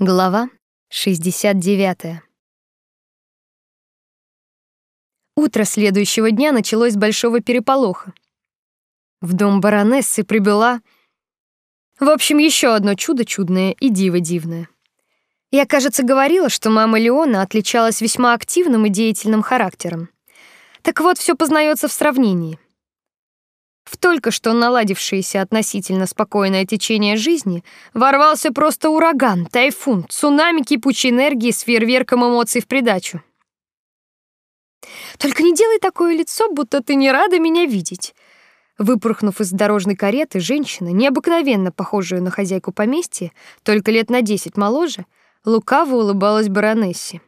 Глава 69. Утро следующего дня началось с большого переполоха. В дом баронессы прибыла, в общем, еще одно чудо чудное и диво дивное. Я, кажется, говорила, что мама Леона отличалась весьма активным и деятельным характером. Так вот, все познается в сравнении. В только что наладившееся относительно спокойное течение жизни ворвался просто ураган, тайфун, цунами кипучей энергии с фейерверком эмоций в придачу. Только не делай такое лицо, будто ты не рада меня видеть. Выпорхнув из дорожной кареты, женщина, необыкновенно похожая на хозяйку поместья, только лет на десять моложе, лукаво улыбалась баронессе.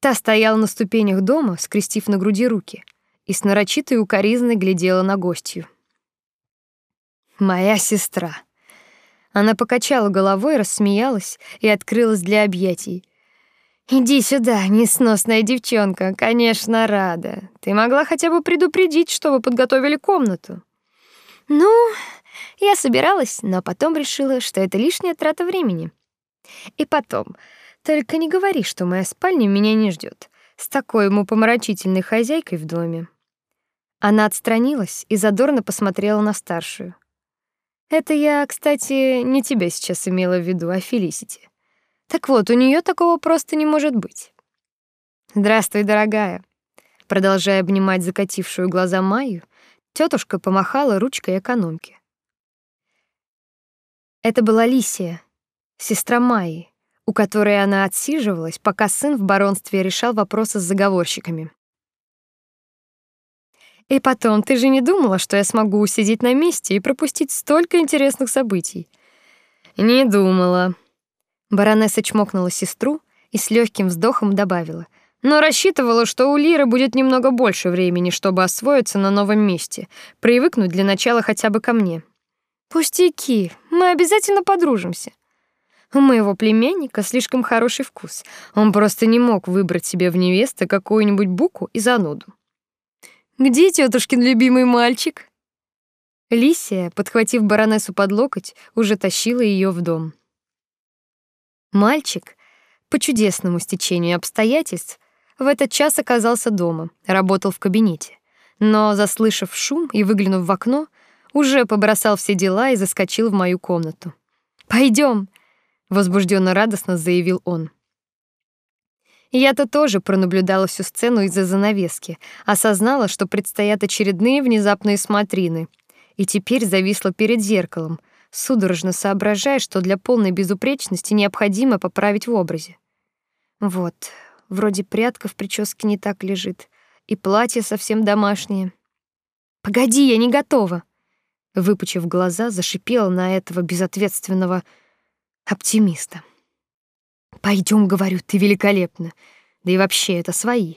Та стояла на ступенях дома, скрестив на груди руки — и с нарочитой укоризной глядела на гостью. «Моя сестра». Она покачала головой, рассмеялась и открылась для объятий. «Иди сюда, несносная девчонка, конечно, рада. Ты могла хотя бы предупредить, что вы подготовили комнату». «Ну, я собиралась, но потом решила, что это лишняя трата времени. И потом, только не говори, что моя спальня меня не ждет с такой ему помрачительной хозяйкой в доме. Она отстранилась и задорно посмотрела на старшую. Это я, кстати, не тебя сейчас имела в виду, а Фелисити. Так вот, у нее такого просто не может быть. Здравствуй, дорогая. Продолжая обнимать закатившую глаза Майю, тетушка помахала ручкой экономки. Это была Лисия, сестра Майи, у которой она отсиживалась, пока сын в баронстве решал вопросы с заговорщиками. И потом, ты же не думала, что я смогу усидеть на месте и пропустить столько интересных событий? Не думала. Баронесса чмокнула сестру и с легким вздохом добавила: "Но рассчитывала, что у Лиры будет немного больше времени, чтобы освоиться на новом месте, привыкнуть для начала хотя бы ко мне". Пустяки, мы обязательно подружимся. У моего племянника слишком хороший вкус. Он просто не мог выбрать себе в невесты какую-нибудь буку и зануду. Где тетушкин любимый мальчик? Лисия, подхватив баронессу под локоть, уже тащила ее в дом. Мальчик, по чудесному стечению обстоятельств, в этот час оказался дома, работал в кабинете. Но, заслышав шум и выглянув в окно, уже побросал все дела и заскочил в мою комнату. Пойдем, возбужденно радостно заявил он. Я-то тоже пронаблюдала всю сцену из-за занавески, осознала, что предстоят очередные внезапные смотрины, и теперь зависла перед зеркалом, судорожно соображая, что для полной безупречности необходимо поправить в образе. Вот, вроде прядка в прическе не так лежит, и платье совсем домашнее. Погоди, я не готова. Выпучив глаза, зашипела на этого безответственного оптимиста. Пойдем, говорю, ты великолепна. Да и вообще это свои.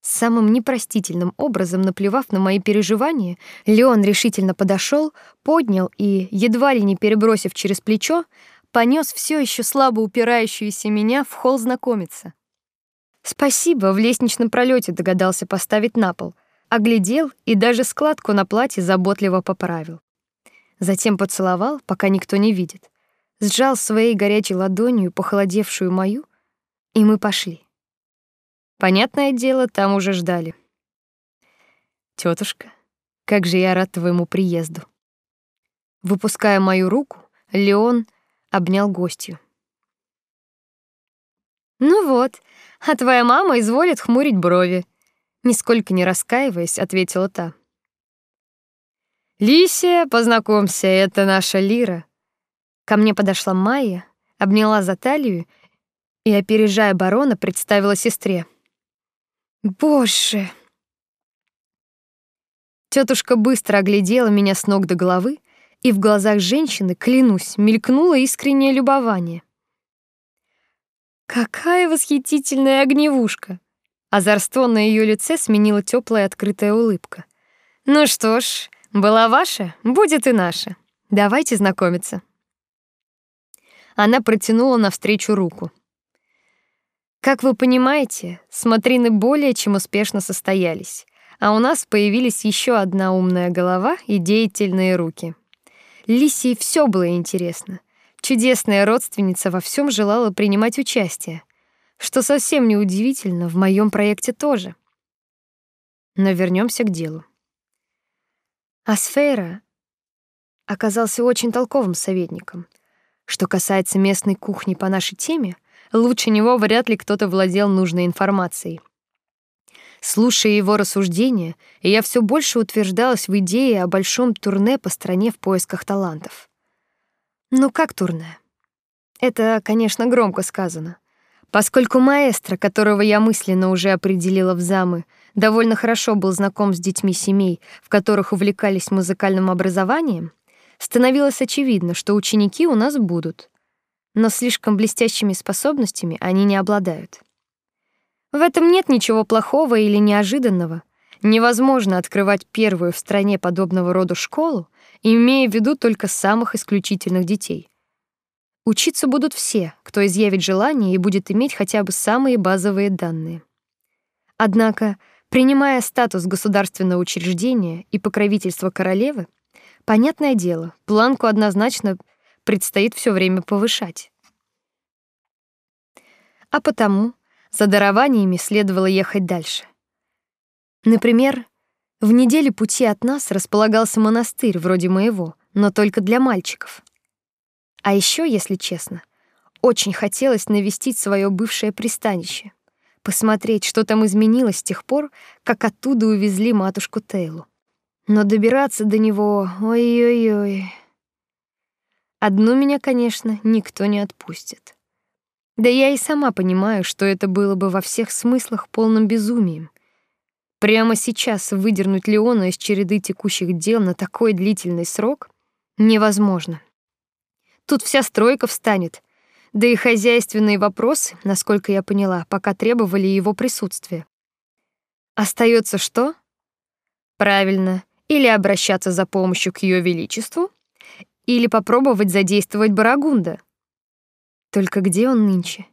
Самым непростительным образом наплевав на мои переживания, Леон решительно подошел, поднял и, едва ли не перебросив через плечо, понес все еще слабо упирающуюся меня в холл знакомиться. Спасибо, в лестничном пролете догадался поставить на пол, оглядел и даже складку на платье заботливо поправил. Затем поцеловал, пока никто не видит сжал своей горячей ладонью похолодевшую мою, и мы пошли. Понятное дело, там уже ждали. Тетушка, как же я рад твоему приезду. Выпуская мою руку, Леон обнял гостью. Ну вот, а твоя мама изволит хмурить брови, нисколько не раскаиваясь, ответила та. Лисия, познакомься, это наша Лира. Ко мне подошла Майя, обняла за талию и, опережая барона, представила сестре. Боже! Тетушка быстро оглядела меня с ног до головы, и в глазах женщины, клянусь, мелькнуло искреннее любование. Какая восхитительная огневушка! Озорство на ее лице сменила теплая открытая улыбка. Ну что ж, была ваша, будет и наша. Давайте знакомиться. Она протянула навстречу руку. Как вы понимаете, смотрины более чем успешно состоялись, а у нас появились еще одна умная голова и деятельные руки. Лисии все было интересно. Чудесная родственница во всем желала принимать участие, что совсем не удивительно, в моем проекте тоже. Но вернемся к делу. Асфера оказался очень толковым советником. Что касается местной кухни по нашей теме, лучше него вряд ли кто-то владел нужной информацией. Слушая его рассуждения, я все больше утверждалась в идее о большом турне по стране в поисках талантов. Ну как турне? Это, конечно, громко сказано. Поскольку маэстро, которого я мысленно уже определила в замы, довольно хорошо был знаком с детьми семей, в которых увлекались музыкальным образованием, становилось очевидно, что ученики у нас будут, но слишком блестящими способностями они не обладают. В этом нет ничего плохого или неожиданного. Невозможно открывать первую в стране подобного рода школу, имея в виду только самых исключительных детей. Учиться будут все, кто изъявит желание и будет иметь хотя бы самые базовые данные. Однако, принимая статус государственного учреждения и покровительство королевы, понятное дело, планку однозначно предстоит все время повышать. А потому за дарованиями следовало ехать дальше. Например, в неделе пути от нас располагался монастырь вроде моего, но только для мальчиков. А еще, если честно, очень хотелось навестить свое бывшее пристанище, посмотреть, что там изменилось с тех пор, как оттуда увезли матушку Тейлу. Но добираться до него, ой-ой-ой. Одну меня, конечно, никто не отпустит. Да я и сама понимаю, что это было бы во всех смыслах полным безумием. Прямо сейчас выдернуть Леона из череды текущих дел на такой длительный срок невозможно. Тут вся стройка встанет, да и хозяйственные вопросы, насколько я поняла, пока требовали его присутствия. Остается что? Правильно, или обращаться за помощью к ее величеству, или попробовать задействовать Барагунда — только где он нынче?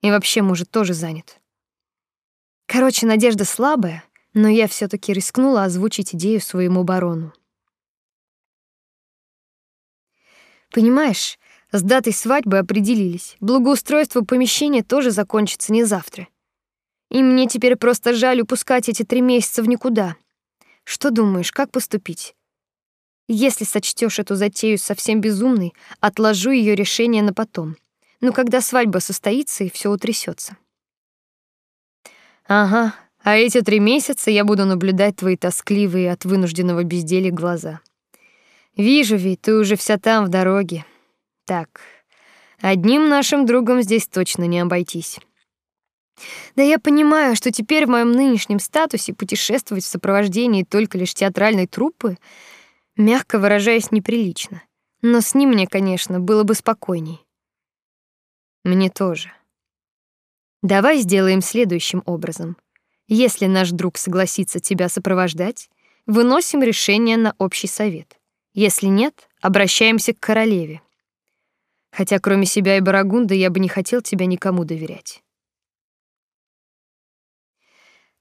И вообще, может, тоже занят. Короче, надежда слабая, но я все таки рискнула озвучить идею своему барону. Понимаешь, с датой свадьбы определились. Благоустройство помещения тоже закончится не завтра. И мне теперь просто жаль упускать эти три месяца в никуда. Что думаешь, как поступить? Если сочтешь эту затею совсем безумной, отложу ее решение на потом ну, когда свадьба состоится и все утрясется. Ага, а эти три месяца я буду наблюдать твои тоскливые от вынужденного безделья глаза. Вижу ведь, ты уже вся там в дороге. Так, одним нашим другом здесь точно не обойтись. Да я понимаю, что теперь в моем нынешнем статусе путешествовать в сопровождении только лишь театральной труппы, мягко выражаясь, неприлично. Но с ним мне, конечно, было бы спокойней. Мне тоже. Давай сделаем следующим образом. Если наш друг согласится тебя сопровождать, выносим решение на общий совет. Если нет, обращаемся к королеве. Хотя кроме себя и Барагунда я бы не хотел тебя никому доверять.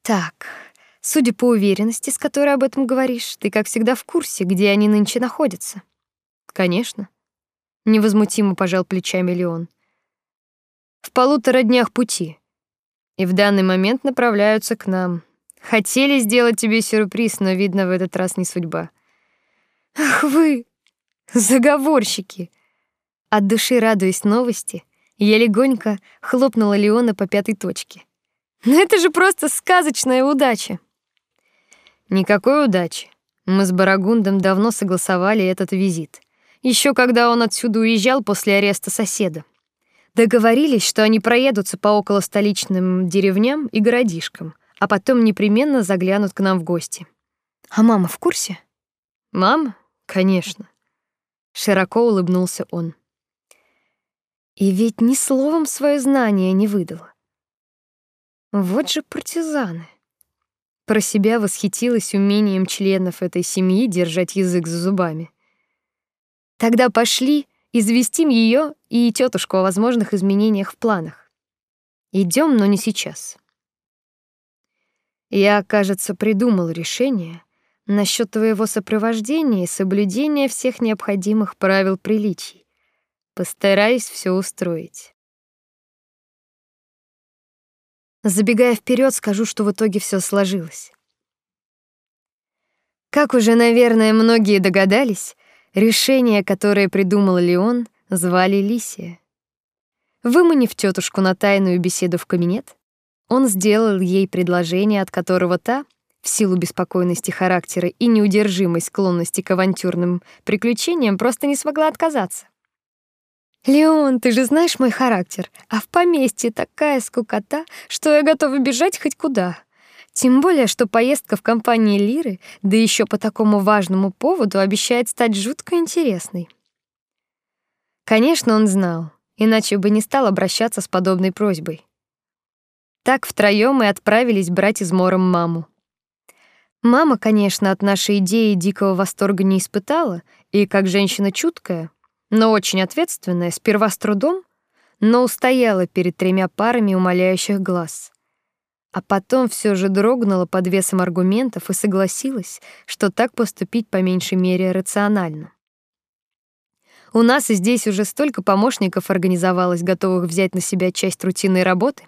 Так, судя по уверенности, с которой об этом говоришь, ты, как всегда, в курсе, где они нынче находятся. Конечно. Невозмутимо пожал плечами Леон в полутора днях пути. И в данный момент направляются к нам. Хотели сделать тебе сюрприз, но видно, в этот раз не судьба. Ах вы, заговорщики. От души радуясь новости, я легонько хлопнула Леона по пятой точке. Но это же просто сказочная удача. Никакой удачи. Мы с Барагундом давно согласовали этот визит. Еще когда он отсюда уезжал после ареста соседа. Договорились, что они проедутся по около столичным деревням и городишкам, а потом непременно заглянут к нам в гости. А мама в курсе? Мама? Конечно. Широко улыбнулся он. И ведь ни словом свое знание не выдала. Вот же партизаны. Про себя восхитилась умением членов этой семьи держать язык за зубами. Тогда пошли Известим ее и тетушку о возможных изменениях в планах. Идем, но не сейчас. Я, кажется, придумал решение насчет твоего сопровождения и соблюдения всех необходимых правил приличий. Постараюсь все устроить. Забегая вперед, скажу, что в итоге все сложилось. Как уже, наверное, многие догадались, решение, которое придумал Леон, звали Лисия. Выманив тетушку на тайную беседу в кабинет, он сделал ей предложение, от которого та, в силу беспокойности характера и неудержимой склонности к авантюрным приключениям, просто не смогла отказаться. «Леон, ты же знаешь мой характер, а в поместье такая скукота, что я готова бежать хоть куда. Тем более, что поездка в компании Лиры, да еще по такому важному поводу, обещает стать жутко интересной». Конечно, он знал, иначе бы не стал обращаться с подобной просьбой. Так втроем мы отправились брать измором маму. Мама, конечно, от нашей идеи дикого восторга не испытала, и как женщина чуткая, но очень ответственная, сперва с трудом, но устояла перед тремя парами умоляющих глаз. А потом все же дрогнула под весом аргументов и согласилась, что так поступить по меньшей мере рационально. У нас и здесь уже столько помощников организовалось, готовых взять на себя часть рутинной работы,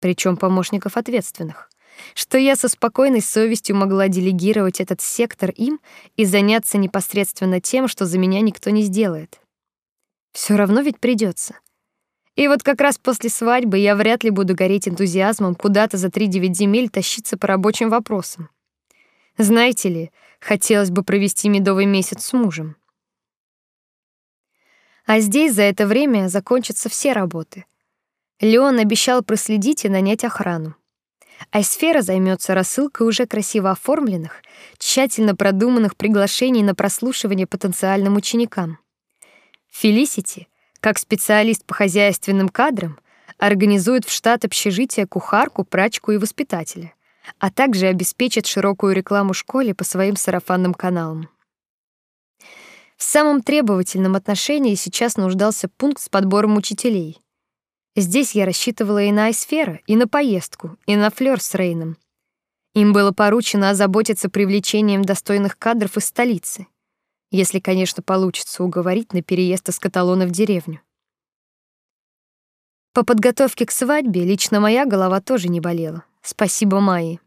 причем помощников ответственных, что я со спокойной совестью могла делегировать этот сектор им и заняться непосредственно тем, что за меня никто не сделает. Все равно ведь придется. И вот как раз после свадьбы я вряд ли буду гореть энтузиазмом куда-то за три девять земель тащиться по рабочим вопросам. Знаете ли, хотелось бы провести медовый месяц с мужем. А здесь за это время закончатся все работы. Леон обещал проследить и нанять охрану. Айсфера займется рассылкой уже красиво оформленных, тщательно продуманных приглашений на прослушивание потенциальным ученикам. Фелисити, как специалист по хозяйственным кадрам, организует в штат общежития кухарку, прачку и воспитателя, а также обеспечит широкую рекламу школе по своим сарафанным каналам. В самом требовательном отношении сейчас нуждался пункт с подбором учителей — Здесь я рассчитывала и на Айсфера, и на поездку, и на флёр с Рейном. Им было поручено озаботиться привлечением достойных кадров из столицы, если, конечно, получится уговорить на переезд из Каталона в деревню. По подготовке к свадьбе лично моя голова тоже не болела. Спасибо Майе.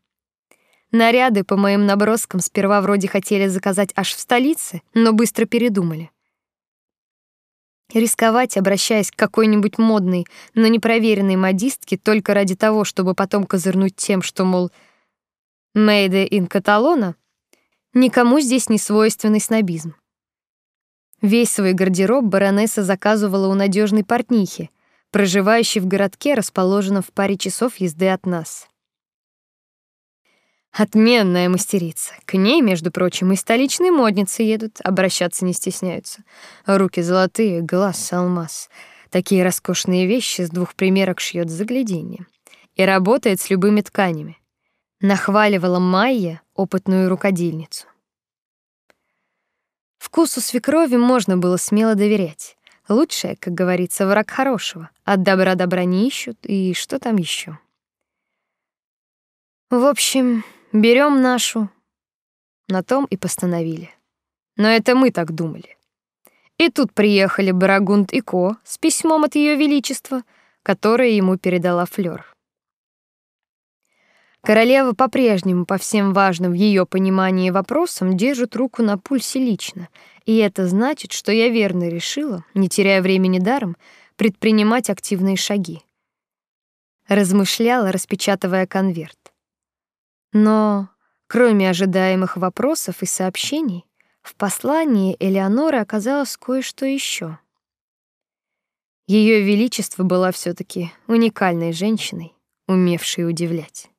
Наряды по моим наброскам сперва вроде хотели заказать аж в столице, но быстро передумали. Рисковать, обращаясь к какой-нибудь модной, но непроверенной модистке только ради того, чтобы потом козырнуть тем, что, мол, «Made in Каталона», никому здесь не свойственный снобизм. Весь свой гардероб баронесса заказывала у надежной портнихи, проживающей в городке, расположенном в паре часов езды от нас. Отменная мастерица. К ней, между прочим, и столичные модницы едут, обращаться не стесняются. Руки золотые, глаз алмаз. Такие роскошные вещи с двух примерок шьет загляденье. И работает с любыми тканями. Нахваливала Майя, опытную рукодельницу. Вкусу свекрови можно было смело доверять. Лучшее, как говорится, враг хорошего. От добра добра не ищут, и что там еще? В общем, Берем нашу. На том и постановили. Но это мы так думали. И тут приехали Барагунд и Ко с письмом от Ее Величества, которое ему передала Флёр. Королева по-прежнему по всем важным в ее понимании вопросам держит руку на пульсе лично, и это значит, что я верно решила, не теряя времени даром, предпринимать активные шаги. Размышляла, распечатывая конверт. Но, кроме ожидаемых вопросов и сообщений, в послании Элеоноры оказалось кое-что еще. Ее величество была все таки уникальной женщиной, умевшей удивлять.